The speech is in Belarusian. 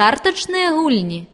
картачныя гульні.